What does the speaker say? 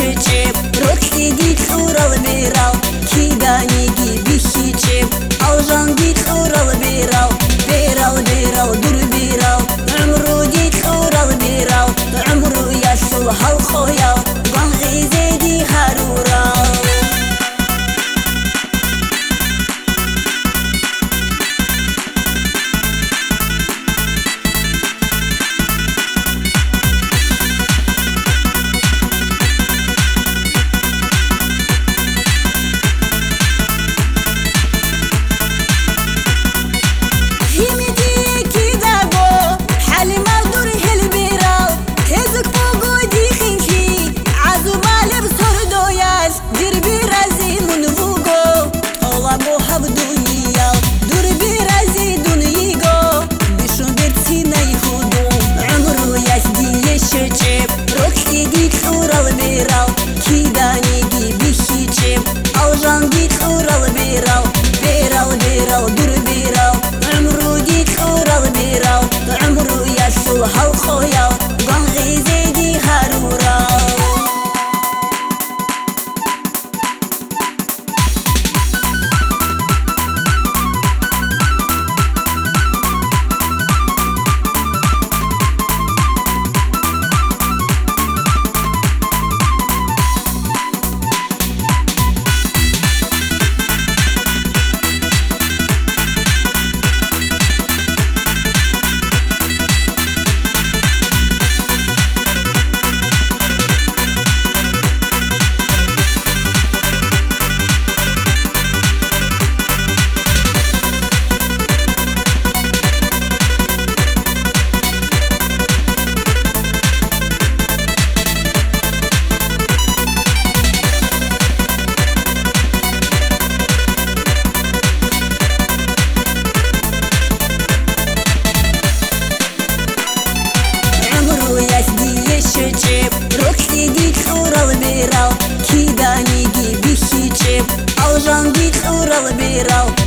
hiçim Rot sedi ural meral Kidani gibi hiçim 牙に No.